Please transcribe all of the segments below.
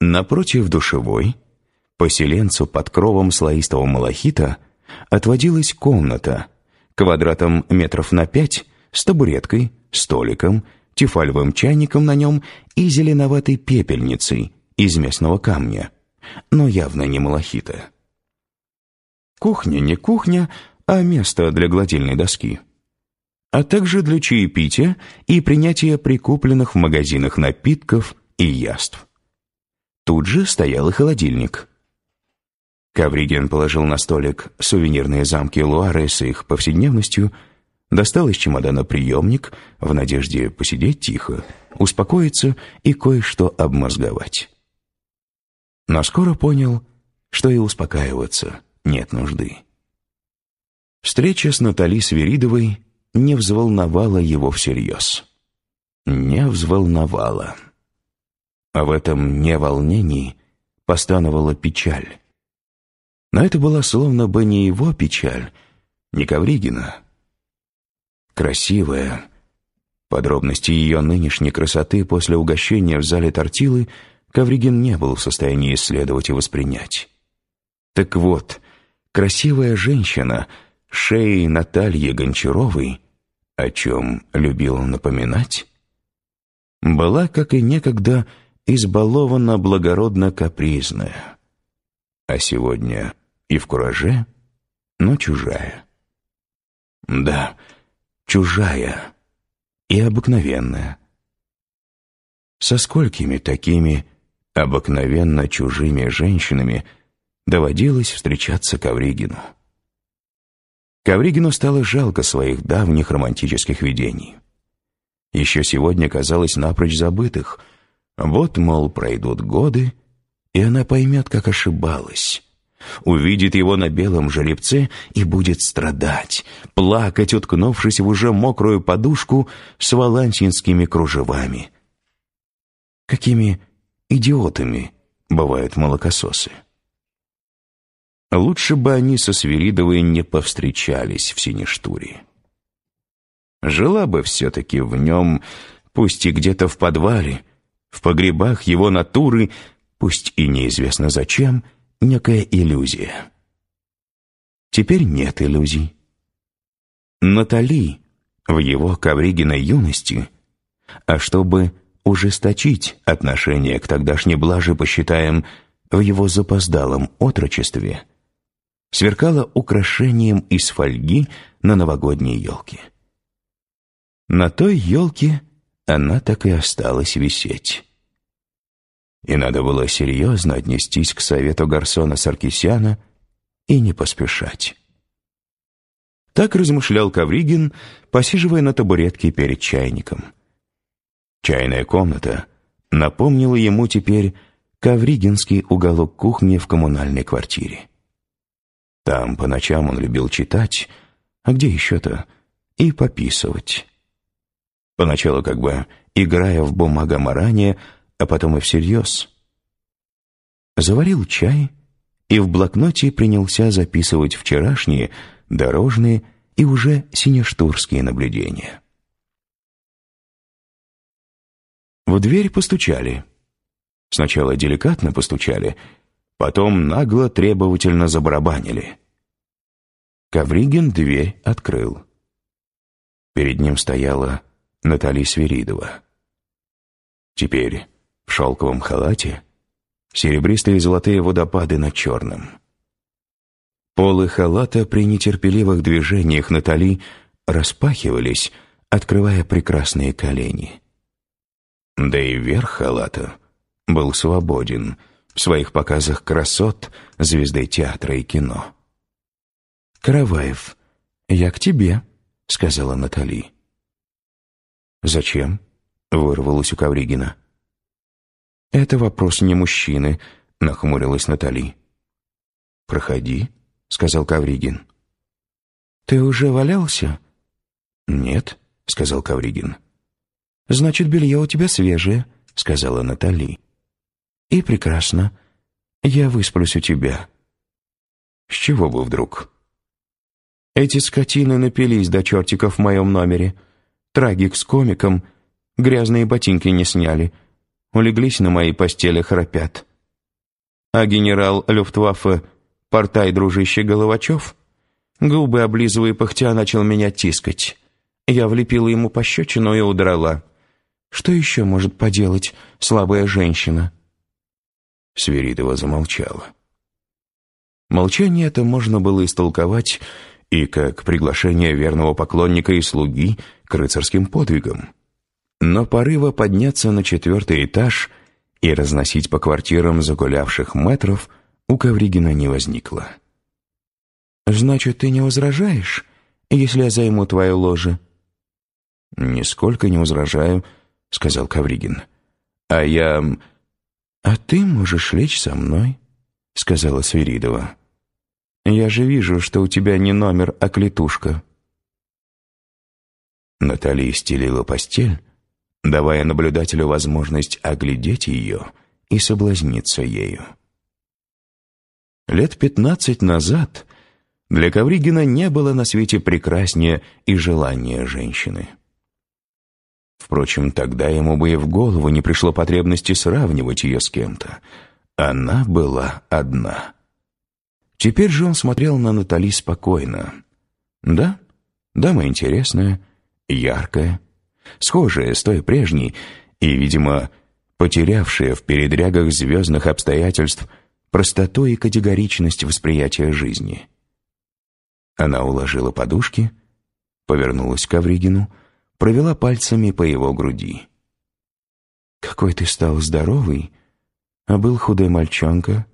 Напротив душевой, поселенцу под кровом слоистого малахита, отводилась комната, квадратом метров на пять, с табуреткой, столиком, тефалевым чайником на нем и зеленоватой пепельницей из местного камня, но явно не малахита. Кухня не кухня, а место для гладильной доски. А также для чаепития и принятия прикупленных в магазинах напитков и яств. Тут же стоял и холодильник. Кавригин положил на столик сувенирные замки Луары с их повседневностью, достал из чемодана приемник в надежде посидеть тихо, успокоиться и кое-что обмозговать. Но скоро понял, что и успокаиваться нет нужды. Встреча с Натали Свиридовой не взволновала его всерьез. Не взволновала. А в этом неволнении постановала печаль. Но это была словно бы не его печаль, не Ковригина. Красивая. Подробности ее нынешней красоты после угощения в зале тортилы Ковригин не был в состоянии исследовать и воспринять. Так вот, красивая женщина, шеей Натальи Гончаровой, о чем любил напоминать, была, как и некогда, избалована благородно-капризная, а сегодня и в кураже, но чужая. Да, чужая и обыкновенная. Со сколькими такими обыкновенно чужими женщинами доводилось встречаться Ковригину. Ковригину стало жалко своих давних романтических видений. Еще сегодня казалось напрочь забытых. Вот, мол, пройдут годы, и она поймет, как ошибалась. Увидит его на белом жеребце и будет страдать, плакать, уткнувшись в уже мокрую подушку с валантинскими кружевами. Какими идиотами бывают молокососы. Лучше бы они со Свиридовой не повстречались в Синештуре. Жила бы все-таки в нем, пусть и где-то в подвале, в погребах его натуры, пусть и неизвестно зачем, некая иллюзия. Теперь нет иллюзий. Натали в его Ковригиной юности, а чтобы ужесточить отношение к тогдашней блаже, посчитаем, в его запоздалом отрочестве – сверкала украшением из фольги на новогодней елке. На той елке она так и осталась висеть. И надо было серьезно отнестись к совету Гарсона Саркисяна и не поспешать. Так размышлял Кавригин, посиживая на табуретке перед чайником. Чайная комната напомнила ему теперь Кавригинский уголок кухни в коммунальной квартире. Там по ночам он любил читать, а где еще-то, и пописывать. Поначалу как бы играя в бумагоморание, а потом и всерьез. Заварил чай и в блокноте принялся записывать вчерашние, дорожные и уже синештурские наблюдения. В дверь постучали. Сначала деликатно постучали — Потом нагло требовательно забарабанили. Ковригин дверь открыл. Перед ним стояла Натали Свиридова. Теперь в шелковом халате серебристые золотые водопады на черном. Полы халата при нетерпеливых движениях Натали распахивались, открывая прекрасные колени. Да и верх халата был свободен — в своих показах красот звезды театра и кино. «Караваев, я к тебе», — сказала Натали. «Зачем?» — вырвалось у Ковригина. «Это вопрос не мужчины», — нахмурилась Натали. «Проходи», — сказал Ковригин. «Ты уже валялся?» «Нет», — сказал Ковригин. «Значит, белье у тебя свежее», — сказала Натали. «И прекрасно. Я высплюсь у тебя». «С чего бы вдруг?» «Эти скотины напились до чертиков в моем номере. Трагик с комиком. Грязные ботинки не сняли. Улеглись на моей постели, храпят. А генерал Люфтваффе, портай дружище Головачев, губы облизывая пыхтя, начал меня тискать. Я влепила ему пощечину и удрала. Что еще может поделать слабая женщина?» Свиридова замолчала. Молчание это можно было истолковать и как приглашение верного поклонника и слуги к рыцарским подвигам. Но порыва подняться на четвертый этаж и разносить по квартирам загулявших метров у Ковригина не возникло. «Значит, ты не возражаешь, если я займу твое ложе?» «Нисколько не возражаю», — сказал Ковригин. «А я...» «А ты можешь лечь со мной», — сказала Свиридова. «Я же вижу, что у тебя не номер, а клетушка». Наталья стелила постель, давая наблюдателю возможность оглядеть ее и соблазниться ею. Лет пятнадцать назад для Ковригина не было на свете прекраснее и желания женщины. Впрочем, тогда ему бы и в голову не пришло потребности сравнивать ее с кем-то. Она была одна. Теперь же он смотрел на Натали спокойно. Да, дама интересная, яркая, схожая с той прежней и, видимо, потерявшая в передрягах звездных обстоятельств простоту и категоричность восприятия жизни. Она уложила подушки, повернулась к Авригину, провела пальцами по его груди. «Какой ты стал здоровый, а был худой мальчонка.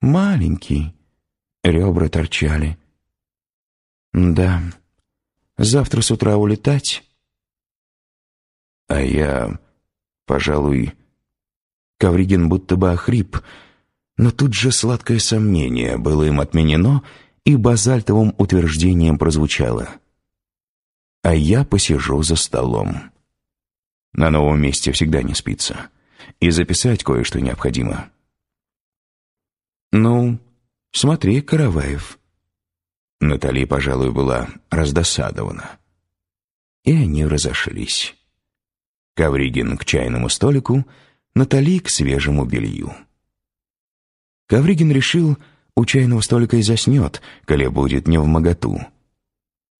Маленький, ребра торчали. Да, завтра с утра улетать?» А я, пожалуй, Ковригин будто бы охрип, но тут же сладкое сомнение было им отменено и базальтовым утверждением прозвучало — а я посижу за столом. На новом месте всегда не спится. И записать кое-что необходимо. «Ну, смотри, Караваев». Натали, пожалуй, была раздосадована. И они разошлись. Ковригин к чайному столику, Натали к свежему белью. Ковригин решил, у чайного столика и заснет, коли будет не в моготу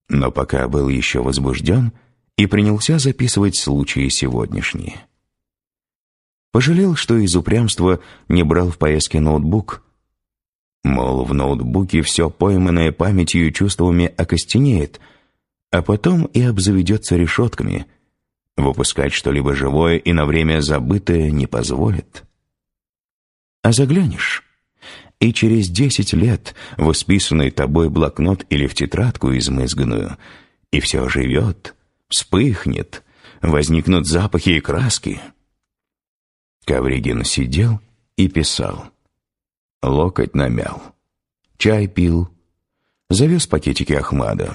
но пока был еще возбужден и принялся записывать случаи сегодняшние. Пожалел, что из упрямства не брал в поездке ноутбук. Мол, в ноутбуке все пойманное памятью и чувствами окостенеет, а потом и обзаведется решетками. Выпускать что-либо живое и на время забытое не позволит. А заглянешь, и через десять лет в исписанный тобой блокнот или в тетрадку измызганную, и все живет, вспыхнет, возникнут запахи и краски. Ковригин сидел и писал. Локоть намял. Чай пил. Завез пакетики Ахмада.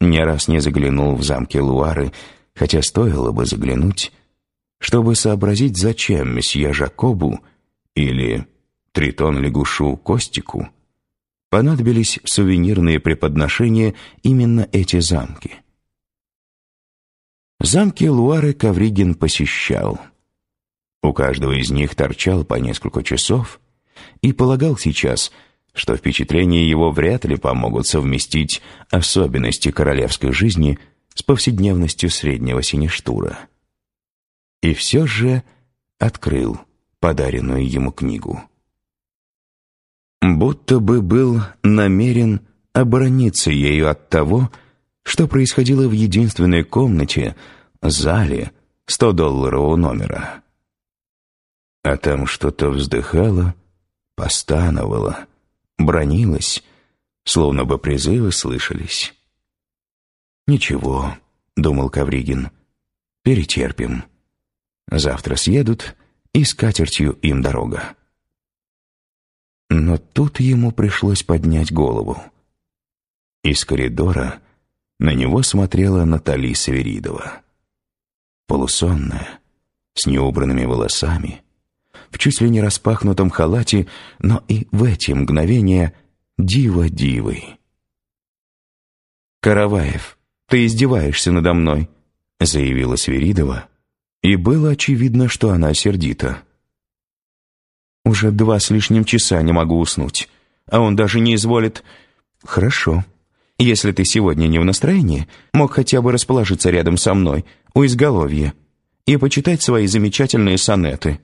Не раз не заглянул в замки Луары, хотя стоило бы заглянуть, чтобы сообразить, зачем месье Жакобу или Тритон-лягушу Костику понадобились сувенирные преподношения именно эти замки. Замки Луары Ковригин посещал. У каждого из них торчал по несколько часов и полагал сейчас, что впечатления его вряд ли помогут совместить особенности королевской жизни с повседневностью среднего синештура. И все же открыл подаренную ему книгу будто бы был намерен оборониться ею от того, что происходило в единственной комнате, зале 100-долларового номера. А там что-то вздыхало, постановало, бронилось, словно бы призывы слышались. «Ничего», — думал Кавригин, — «перетерпим. Завтра съедут, и с катертью им дорога». Но тут ему пришлось поднять голову. Из коридора на него смотрела Натали Саверидова. Полусонная, с неубранными волосами, в чуть ли не распахнутом халате, но и в эти мгновения дива дивой. «Караваев, ты издеваешься надо мной», — заявила Сверидова, и было очевидно, что она сердита. Уже два с лишним часа не могу уснуть, а он даже не изволит... Хорошо. Если ты сегодня не в настроении, мог хотя бы расположиться рядом со мной, у изголовья, и почитать свои замечательные сонеты».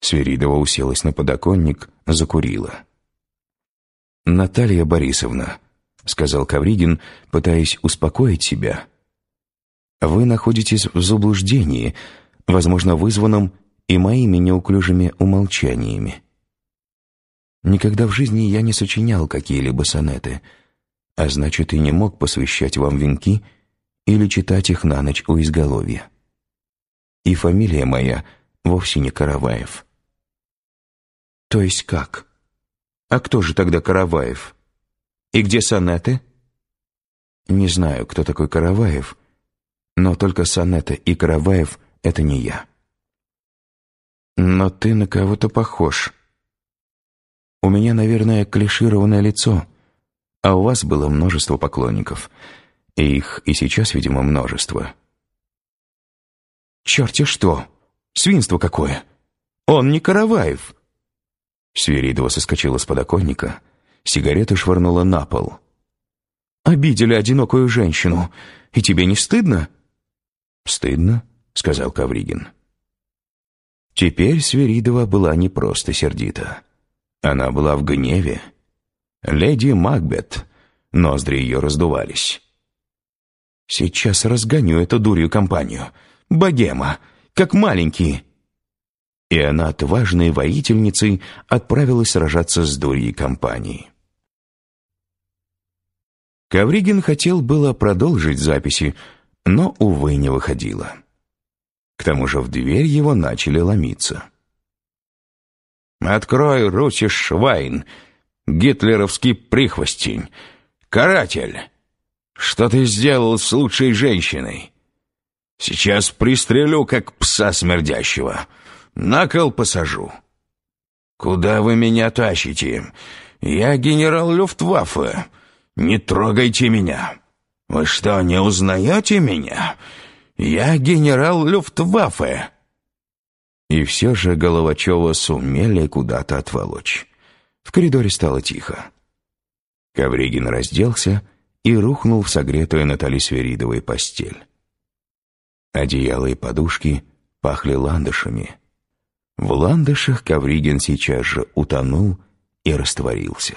Сверидова уселась на подоконник, закурила. «Наталья Борисовна», — сказал Кавригин, пытаясь успокоить себя, «вы находитесь в заблуждении, возможно, вызванном и моими неуклюжими умолчаниями. Никогда в жизни я не сочинял какие-либо сонеты, а значит, и не мог посвящать вам венки или читать их на ночь у изголовья. И фамилия моя вовсе не Караваев». «То есть как? А кто же тогда Караваев? И где сонеты?» «Не знаю, кто такой Караваев, но только сонеты и Караваев — это не я». «Но ты на кого-то похож. У меня, наверное, клишированное лицо, а у вас было множество поклонников, и их и сейчас, видимо, множество». «Черти что! Свинство какое! Он не Караваев!» Свиридова соскочила с подоконника, сигареты швырнула на пол. «Обидели одинокую женщину, и тебе не стыдно?» «Стыдно», — сказал Кавригин. Теперь Свиридова была не просто сердита. Она была в гневе. Леди Макбет, ноздри ее раздувались. «Сейчас разгоню эту дурью компанию. Богема, как маленький!» И она отважной воительницей отправилась сражаться с дурьей компанией. Ковригин хотел было продолжить записи, но, увы, не выходило. К тому же в дверь его начали ломиться. «Открой, Руси Швайн, гитлеровский прихвостень, каратель! Что ты сделал с лучшей женщиной? Сейчас пристрелю, как пса смердящего!» На кол посажу». «Куда вы меня тащите? Я генерал Люфтваффе. Не трогайте меня. Вы что, не узнаете меня? Я генерал Люфтваффе». И все же Головачева сумели куда-то отволочь. В коридоре стало тихо. Ковригин разделся и рухнул в согретую Натали Сверидовой постель. Одеяло и подушки пахли ландышами. В ландышах Ковригин сейчас же утонул и растворился.